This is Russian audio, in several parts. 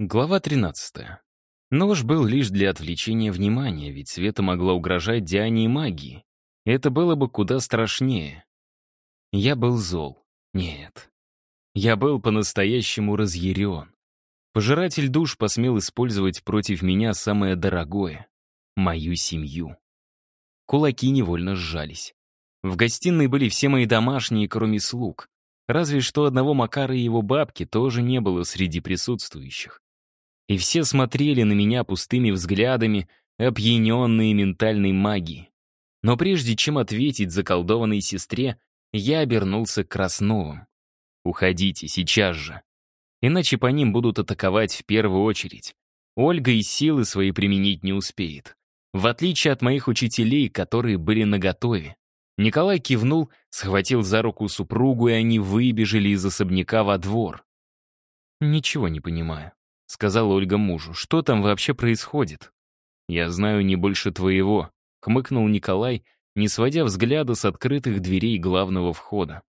Глава 13. Нож был лишь для отвлечения внимания, ведь Света могла угрожать Диане и магии. Это было бы куда страшнее. Я был зол. Нет. Я был по-настоящему разъярен. Пожиратель душ посмел использовать против меня самое дорогое — мою семью. Кулаки невольно сжались. В гостиной были все мои домашние, кроме слуг. Разве что одного Макара и его бабки тоже не было среди присутствующих и все смотрели на меня пустыми взглядами, опьяненные ментальной магией. Но прежде чем ответить заколдованной сестре, я обернулся к Красновым. «Уходите, сейчас же. Иначе по ним будут атаковать в первую очередь. Ольга и силы свои применить не успеет. В отличие от моих учителей, которые были наготове. Николай кивнул, схватил за руку супругу, и они выбежали из особняка во двор. Ничего не понимаю. — сказала Ольга мужу. «Что там вообще происходит?» «Я знаю не больше твоего», — хмыкнул Николай, не сводя взгляда с открытых дверей главного входа.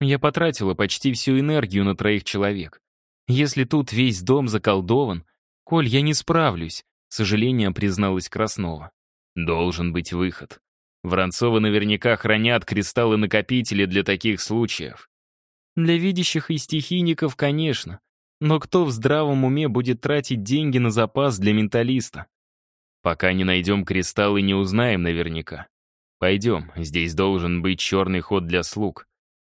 «Я потратила почти всю энергию на троих человек. Если тут весь дом заколдован, Коль, я не справлюсь», — сожалением призналась Краснова. «Должен быть выход. Воронцовы наверняка хранят кристаллы-накопители для таких случаев». «Для видящих и стихийников, конечно», но кто в здравом уме будет тратить деньги на запас для менталиста? Пока не найдем кристалл и не узнаем наверняка. Пойдем, здесь должен быть черный ход для слуг.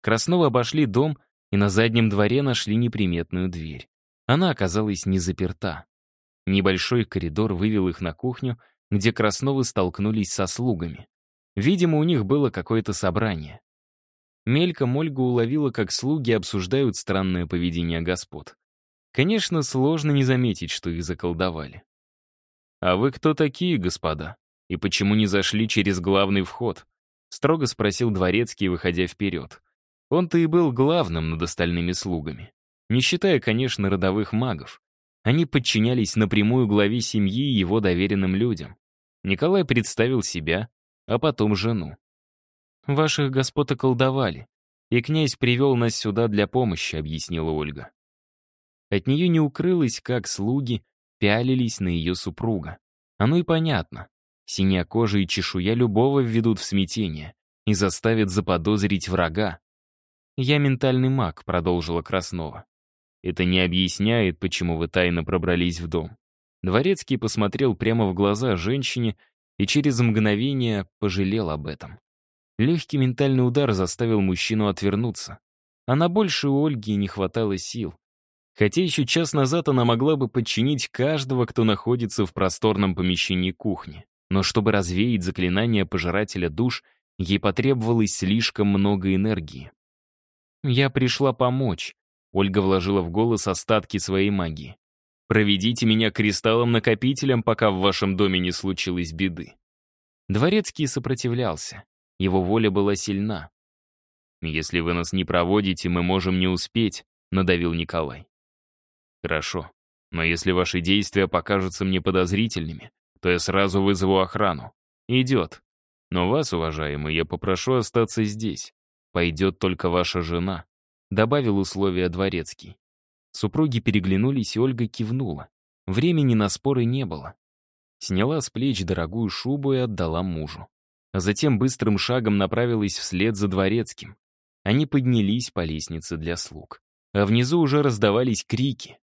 Краснова обошли дом и на заднем дворе нашли неприметную дверь. Она оказалась не заперта. Небольшой коридор вывел их на кухню, где Красновы столкнулись со слугами. Видимо, у них было какое-то собрание. Мельком Ольга уловила, как слуги обсуждают странное поведение господ. Конечно, сложно не заметить, что их заколдовали. «А вы кто такие, господа? И почему не зашли через главный вход?» — строго спросил дворецкий, выходя вперед. Он-то и был главным над остальными слугами. Не считая, конечно, родовых магов. Они подчинялись напрямую главе семьи и его доверенным людям. Николай представил себя, а потом жену. «Ваших господ околдовали, и князь привел нас сюда для помощи», — объяснила Ольга. От нее не укрылось, как слуги пялились на ее супруга. Оно и понятно. Синяя кожа и чешуя любого введут в смятение и заставят заподозрить врага. «Я ментальный маг», — продолжила Краснова. «Это не объясняет, почему вы тайно пробрались в дом». Дворецкий посмотрел прямо в глаза женщине и через мгновение пожалел об этом. Легкий ментальный удар заставил мужчину отвернуться. А на больше у Ольги не хватало сил. Хотя еще час назад она могла бы подчинить каждого, кто находится в просторном помещении кухни. Но чтобы развеять заклинание пожирателя душ, ей потребовалось слишком много энергии. «Я пришла помочь», — Ольга вложила в голос остатки своей магии. «Проведите меня кристаллом-накопителем, пока в вашем доме не случилось беды». Дворецкий сопротивлялся. Его воля была сильна. «Если вы нас не проводите, мы можем не успеть», — надавил Николай. Хорошо. Но если ваши действия покажутся мне подозрительными, то я сразу вызову охрану. Идет. Но вас, уважаемый, я попрошу остаться здесь. Пойдет только ваша жена», — добавил условие дворецкий. Супруги переглянулись, и Ольга кивнула. Времени на споры не было. Сняла с плеч дорогую шубу и отдала мужу. А затем быстрым шагом направилась вслед за дворецким. Они поднялись по лестнице для слуг. А внизу уже раздавались крики.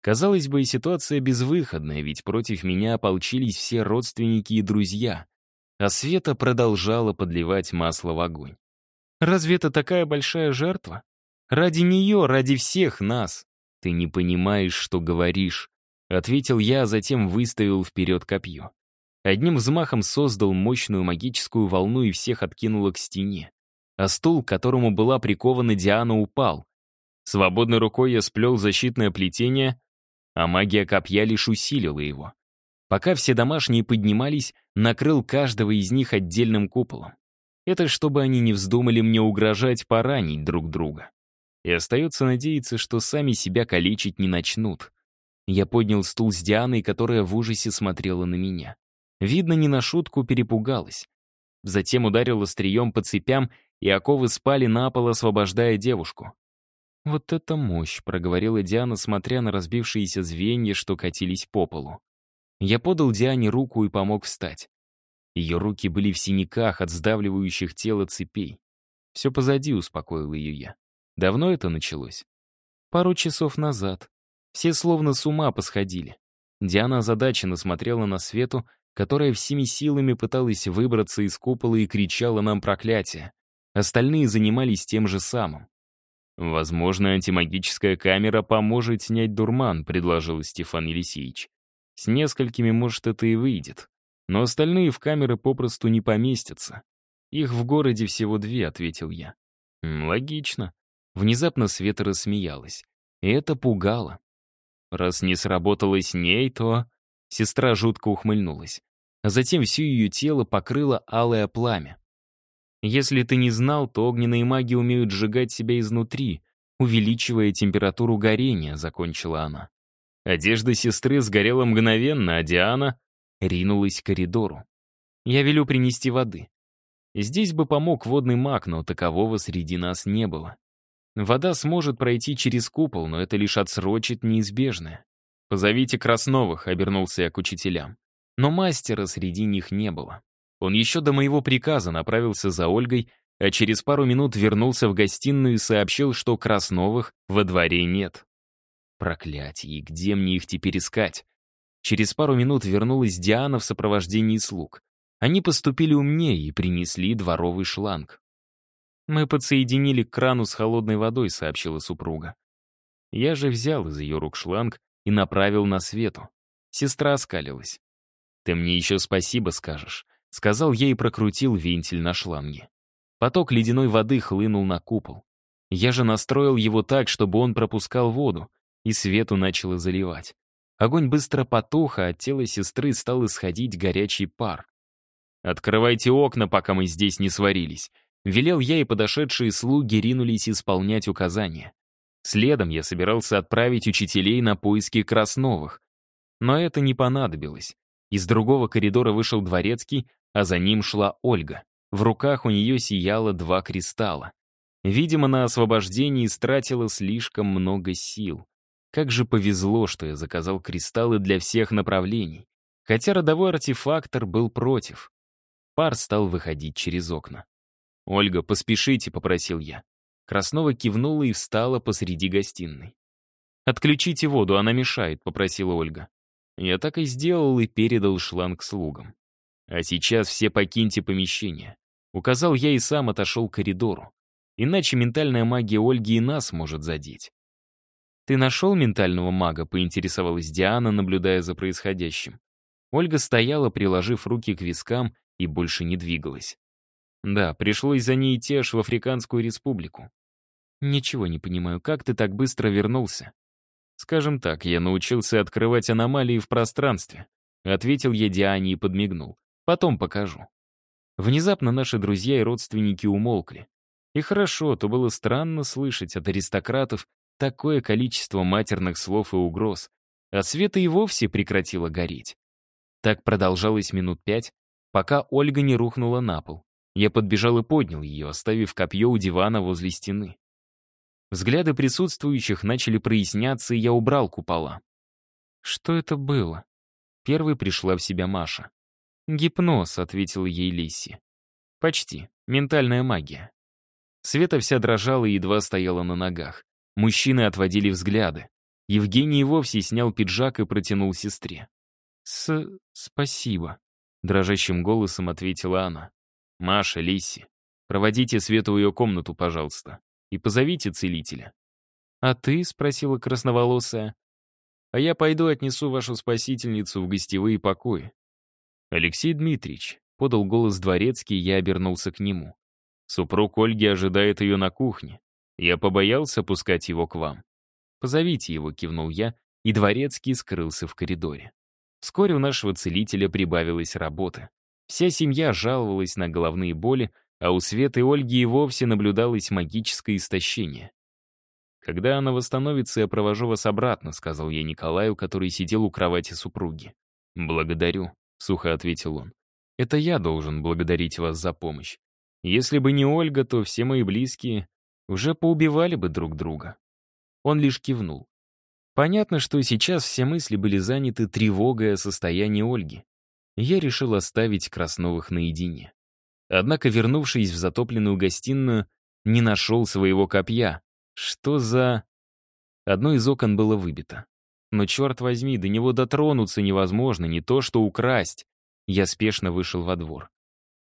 Казалось бы, ситуация безвыходная, ведь против меня ополчились все родственники и друзья. А Света продолжала подливать масло в огонь. Разве это такая большая жертва? Ради нее, ради всех нас. Ты не понимаешь, что говоришь. Ответил я, а затем выставил вперед копье. Одним взмахом создал мощную магическую волну и всех откинуло к стене. А стул, к которому была прикована Диана, упал. Свободной рукой я сплел защитное плетение, а магия копья лишь усилила его. Пока все домашние поднимались, накрыл каждого из них отдельным куполом. Это чтобы они не вздумали мне угрожать поранить друг друга. И остается надеяться, что сами себя калечить не начнут. Я поднял стул с Дианой, которая в ужасе смотрела на меня. Видно, не на шутку перепугалась. Затем ударил острием по цепям, и оковы спали на пол, освобождая девушку. «Вот это мощь», — проговорила Диана, смотря на разбившиеся звенья, что катились по полу. Я подал Диане руку и помог встать. Ее руки были в синяках от сдавливающих тело цепей. «Все позади», — успокоил ее я. «Давно это началось?» «Пару часов назад. Все словно с ума посходили». Диана озадаченно смотрела на Свету, которая всеми силами пыталась выбраться из купола и кричала нам проклятие. Остальные занимались тем же самым. «Возможно, антимагическая камера поможет снять дурман», — предложил Стефан Елисеевич. «С несколькими, может, это и выйдет. Но остальные в камеры попросту не поместятся. Их в городе всего две», — ответил я. «Логично». Внезапно Света рассмеялась. И это пугало. Раз не сработало с ней, то... Сестра жутко ухмыльнулась. А затем все ее тело покрыло алое пламя. Если ты не знал, то огненные маги умеют сжигать себя изнутри, увеличивая температуру горения», — закончила она. Одежда сестры сгорела мгновенно, а Диана ринулась к коридору. «Я велю принести воды». Здесь бы помог водный маг, но такового среди нас не было. Вода сможет пройти через купол, но это лишь отсрочит неизбежное. «Позовите Красновых», — обернулся я к учителям. Но мастера среди них не было. Он еще до моего приказа направился за Ольгой, а через пару минут вернулся в гостиную и сообщил, что Красновых во дворе нет. Проклятие, где мне их теперь искать? Через пару минут вернулась Диана в сопровождении слуг. Они поступили умнее и принесли дворовый шланг. «Мы подсоединили к крану с холодной водой», — сообщила супруга. Я же взял из ее рук шланг и направил на свету. Сестра оскалилась. «Ты мне еще спасибо скажешь. Сказал я и прокрутил вентиль на шланге. Поток ледяной воды хлынул на купол. Я же настроил его так, чтобы он пропускал воду, и свету начало заливать. Огонь быстро потух, а от тела сестры стал исходить горячий пар. «Открывайте окна, пока мы здесь не сварились», Велел я, и подошедшие слуги ринулись исполнять указания. Следом я собирался отправить учителей на поиски Красновых. Но это не понадобилось. Из другого коридора вышел дворецкий, а за ним шла Ольга. В руках у нее сияло два кристалла. Видимо, на освобождение истратила слишком много сил. Как же повезло, что я заказал кристаллы для всех направлений. Хотя родовой артефактор был против. Пар стал выходить через окна. «Ольга, поспешите», — попросил я. Краснова кивнула и встала посреди гостиной. «Отключите воду, она мешает», — попросила Ольга. Я так и сделал и передал шланг слугам. А сейчас все покиньте помещение. Указал я и сам отошел к коридору. Иначе ментальная магия Ольги и нас может задеть. «Ты нашел ментального мага?» — поинтересовалась Диана, наблюдая за происходящим. Ольга стояла, приложив руки к вискам, и больше не двигалась. Да, пришлось за ней идти аж в Африканскую республику. Ничего не понимаю, как ты так быстро вернулся? Скажем так, я научился открывать аномалии в пространстве. Ответил я Диане и подмигнул. Потом покажу. Внезапно наши друзья и родственники умолкли. И хорошо, то было странно слышать от аристократов такое количество матерных слов и угроз, а света и вовсе прекратила гореть. Так продолжалось минут пять, пока Ольга не рухнула на пол. Я подбежал и поднял ее, оставив копье у дивана возле стены. Взгляды присутствующих начали проясняться, и я убрал купола. Что это было? Первой пришла в себя Маша. «Гипноз», — ответила ей Лисси. «Почти. Ментальная магия». Света вся дрожала и едва стояла на ногах. Мужчины отводили взгляды. Евгений вовсе снял пиджак и протянул сестре. «С... спасибо», — дрожащим голосом ответила она. «Маша, Лисси, проводите Свету в ее комнату, пожалуйста, и позовите целителя». «А ты?» — спросила красноволосая. «А я пойду отнесу вашу спасительницу в гостевые покои. «Алексей Дмитриевич», — подал голос дворецкий, я обернулся к нему. «Супруг Ольги ожидает ее на кухне. Я побоялся пускать его к вам». «Позовите его», — кивнул я, и дворецкий скрылся в коридоре. Вскоре у нашего целителя прибавилось работы. Вся семья жаловалась на головные боли, а у Светы Ольги и вовсе наблюдалось магическое истощение. «Когда она восстановится, я провожу вас обратно», — сказал я Николаю, который сидел у кровати супруги. «Благодарю», — сухо ответил он. «Это я должен благодарить вас за помощь. Если бы не Ольга, то все мои близкие уже поубивали бы друг друга». Он лишь кивнул. Понятно, что сейчас все мысли были заняты тревогой о состоянии Ольги. Я решил оставить Красновых наедине. Однако, вернувшись в затопленную гостиную, не нашел своего копья. Что за... Одно из окон было выбито. Но, черт возьми, до него дотронуться невозможно, не то что украсть. Я спешно вышел во двор.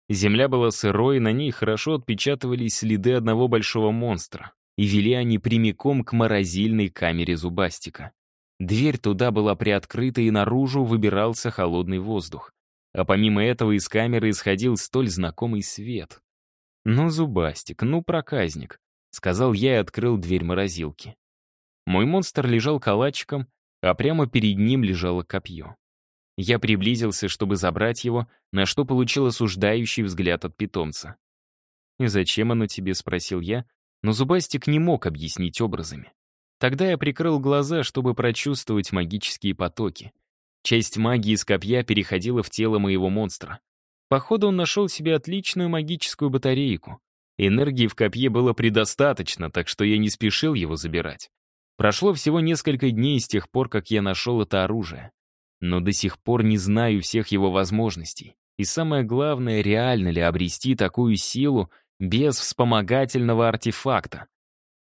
Земля была сырой, на ней хорошо отпечатывались следы одного большого монстра. И вели они прямиком к морозильной камере зубастика. Дверь туда была приоткрыта, и наружу выбирался холодный воздух. А помимо этого из камеры исходил столь знакомый свет. «Ну, зубастик, ну, проказник», — сказал я и открыл дверь морозилки. Мой монстр лежал калачиком, а прямо перед ним лежало копье. Я приблизился, чтобы забрать его, на что получил осуждающий взгляд от питомца. «И зачем оно тебе?» — спросил я, но Зубастик не мог объяснить образами. Тогда я прикрыл глаза, чтобы прочувствовать магические потоки. Часть магии из копья переходила в тело моего монстра. Походу, он нашел себе отличную магическую батарейку. Энергии в копье было предостаточно, так что я не спешил его забирать. Прошло всего несколько дней с тех пор, как я нашел это оружие. Но до сих пор не знаю всех его возможностей. И самое главное, реально ли обрести такую силу без вспомогательного артефакта.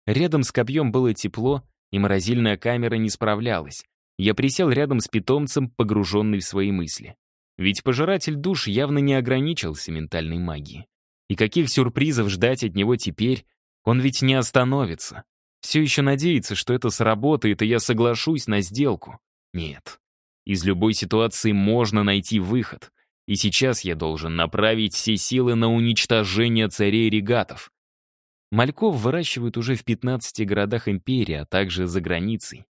Рядом с копьем было тепло, и морозильная камера не справлялась. Я присел рядом с питомцем, погруженный в свои мысли. Ведь пожиратель душ явно не ограничился ментальной магией. И каких сюрпризов ждать от него теперь? Он ведь не остановится. Все еще надеется, что это сработает, и я соглашусь на сделку. Нет. Из любой ситуации можно найти выход. И сейчас я должен направить все силы на уничтожение царей-регатов. Мальков выращивают уже в 15 городах империи, а также за границей.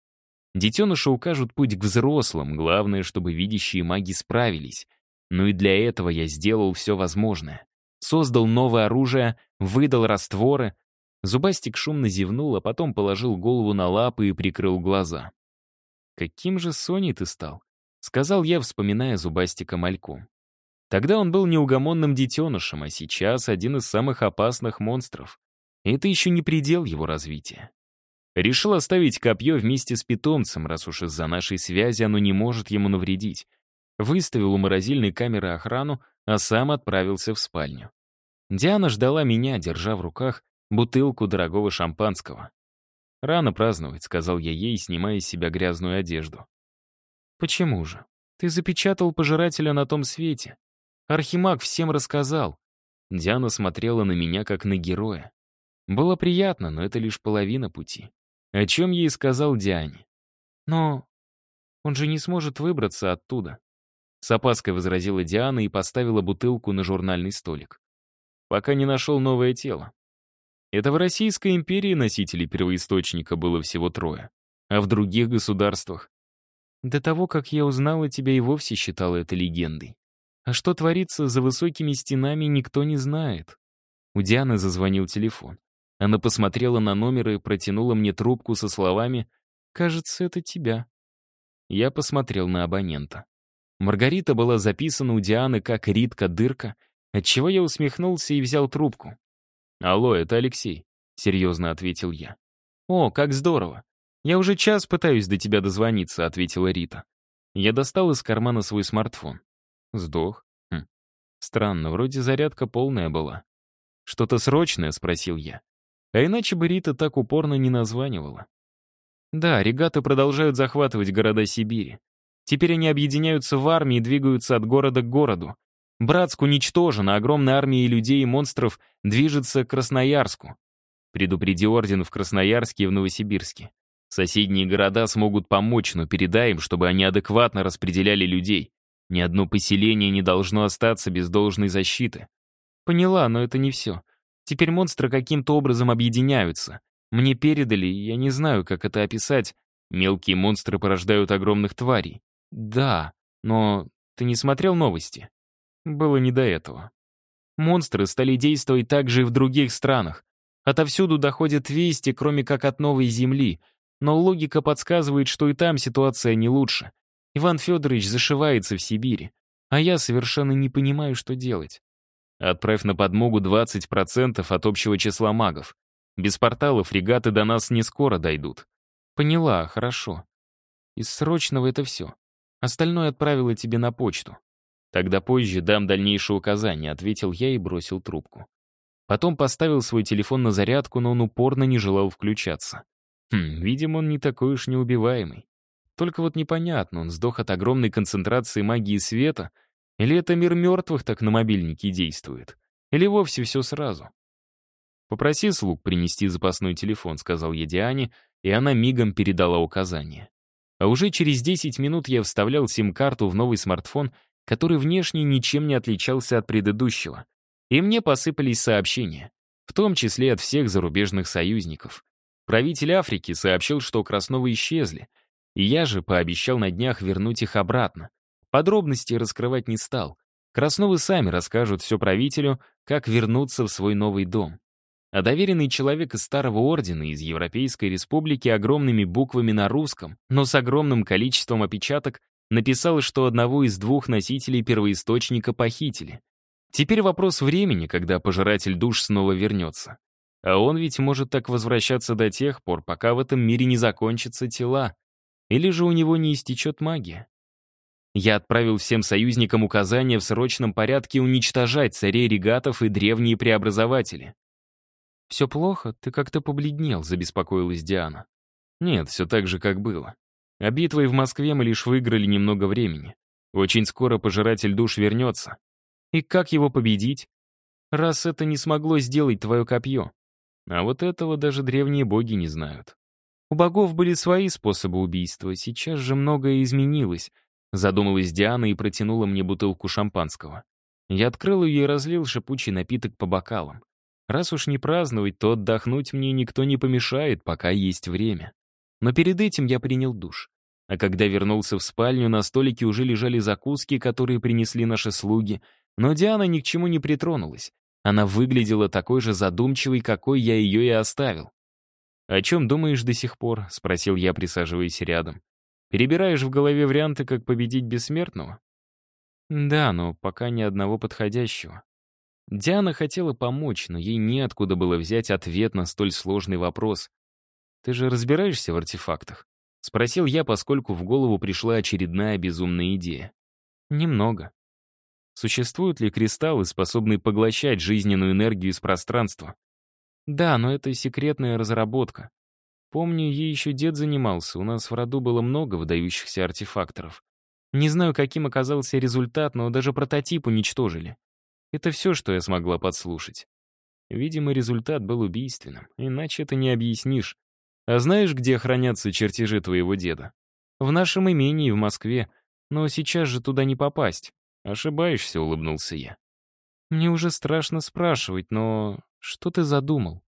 Детеныши укажут путь к взрослым, главное, чтобы видящие маги справились. Ну и для этого я сделал все возможное. Создал новое оружие, выдал растворы. Зубастик шумно зевнул, а потом положил голову на лапы и прикрыл глаза. «Каким же Соней ты стал?» — сказал я, вспоминая Зубастика Мальку. Тогда он был неугомонным детенышем, а сейчас один из самых опасных монстров. Это еще не предел его развития. Решил оставить копье вместе с питомцем, раз уж из-за нашей связи оно не может ему навредить. Выставил у морозильной камеры охрану, а сам отправился в спальню. Диана ждала меня, держа в руках бутылку дорогого шампанского. «Рано праздновать», — сказал я ей, снимая с себя грязную одежду. «Почему же? Ты запечатал пожирателя на том свете. Архимаг всем рассказал». Диана смотрела на меня, как на героя. Было приятно, но это лишь половина пути. О чем ей сказал Диане. «Но он же не сможет выбраться оттуда», — с опаской возразила Диана и поставила бутылку на журнальный столик. «Пока не нашел новое тело. Это в Российской империи носителей первоисточника было всего трое, а в других государствах. До того, как я узнала тебя, и вовсе считала это легендой. А что творится за высокими стенами, никто не знает». У Дианы зазвонил телефон. Она посмотрела на номер и протянула мне трубку со словами «Кажется, это тебя». Я посмотрел на абонента. Маргарита была записана у Дианы как Ритка-дырка, отчего я усмехнулся и взял трубку. «Алло, это Алексей», — серьезно ответил я. «О, как здорово! Я уже час пытаюсь до тебя дозвониться», — ответила Рита. Я достал из кармана свой смартфон. Сдох. Хм. Странно, вроде зарядка полная была. «Что-то срочное?» — спросил я. А иначе бы Рита так упорно не названивала. Да, регаты продолжают захватывать города Сибири. Теперь они объединяются в армии и двигаются от города к городу. Братск уничтожен, а огромная армия людей и монстров движется к Красноярску. Предупреди орден в Красноярске и в Новосибирске. Соседние города смогут помочь, но передай им, чтобы они адекватно распределяли людей. Ни одно поселение не должно остаться без должной защиты. Поняла, но это не все. Теперь монстры каким-то образом объединяются. Мне передали, я не знаю, как это описать. Мелкие монстры порождают огромных тварей. Да, но ты не смотрел новости? Было не до этого. Монстры стали действовать также и в других странах. Отовсюду доходят вести, кроме как от новой земли. Но логика подсказывает, что и там ситуация не лучше. Иван Федорович зашивается в Сибири. А я совершенно не понимаю, что делать. Отправь на подмогу 20% от общего числа магов. Без порталов фрегаты до нас не скоро дойдут. Поняла, хорошо. Из срочного это все. Остальное отправила тебе на почту. Тогда позже дам дальнейшие указания, ответил я и бросил трубку. Потом поставил свой телефон на зарядку, но он упорно не желал включаться. Хм, видимо, он не такой уж неубиваемый. Только вот непонятно, он сдох от огромной концентрации магии света, или это мир мертвых так на мобильнике действует, или вовсе все сразу. «Попроси слуг принести запасной телефон», — сказал я Диане, и она мигом передала указание. А уже через 10 минут я вставлял сим-карту в новый смартфон, который внешне ничем не отличался от предыдущего. И мне посыпались сообщения, в том числе от всех зарубежных союзников. Правитель Африки сообщил, что Красновы исчезли, и я же пообещал на днях вернуть их обратно. Подробности раскрывать не стал. Красновы сами расскажут все правителю, как вернуться в свой новый дом. А доверенный человек из Старого Ордена из Европейской Республики огромными буквами на русском, но с огромным количеством опечаток, написал, что одного из двух носителей первоисточника похитили. Теперь вопрос времени, когда пожиратель душ снова вернется. А он ведь может так возвращаться до тех пор, пока в этом мире не закончатся тела. Или же у него не истечет магия. Я отправил всем союзникам указания в срочном порядке уничтожать царей регатов и древние преобразователи. «Все плохо? Ты как-то побледнел», — забеспокоилась Диана. «Нет, все так же, как было. А битвой в Москве мы лишь выиграли немного времени. Очень скоро пожиратель душ вернется. И как его победить? Раз это не смогло сделать твое копье. А вот этого даже древние боги не знают. У богов были свои способы убийства, сейчас же многое изменилось», задумалась Диана и протянула мне бутылку шампанского. Я открыл ее и разлил шипучий напиток по бокалам. Раз уж не праздновать, то отдохнуть мне никто не помешает, пока есть время. Но перед этим я принял душ. А когда вернулся в спальню, на столике уже лежали закуски, которые принесли наши слуги, но Диана ни к чему не притронулась. Она выглядела такой же задумчивой, какой я ее и оставил. «О чем думаешь до сих пор?» — спросил я, присаживаясь рядом. «Перебираешь в голове варианты, как победить бессмертного?» «Да, но пока ни одного подходящего. Диана хотела помочь, но ей неоткуда было взять ответ на столь сложный вопрос. «Ты же разбираешься в артефактах?» — спросил я, поскольку в голову пришла очередная безумная идея. «Немного. Существуют ли кристаллы, способные поглощать жизненную энергию из пространства?» «Да, но это секретная разработка. Помню, ей еще дед занимался, у нас в роду было много выдающихся артефакторов. Не знаю, каким оказался результат, но даже прототип уничтожили. Это все, что я смогла подслушать. Видимо, результат был убийственным, иначе это не объяснишь. А знаешь, где хранятся чертежи твоего деда? В нашем имении в Москве, но сейчас же туда не попасть. Ошибаешься, улыбнулся я. Мне уже страшно спрашивать, но что ты задумал?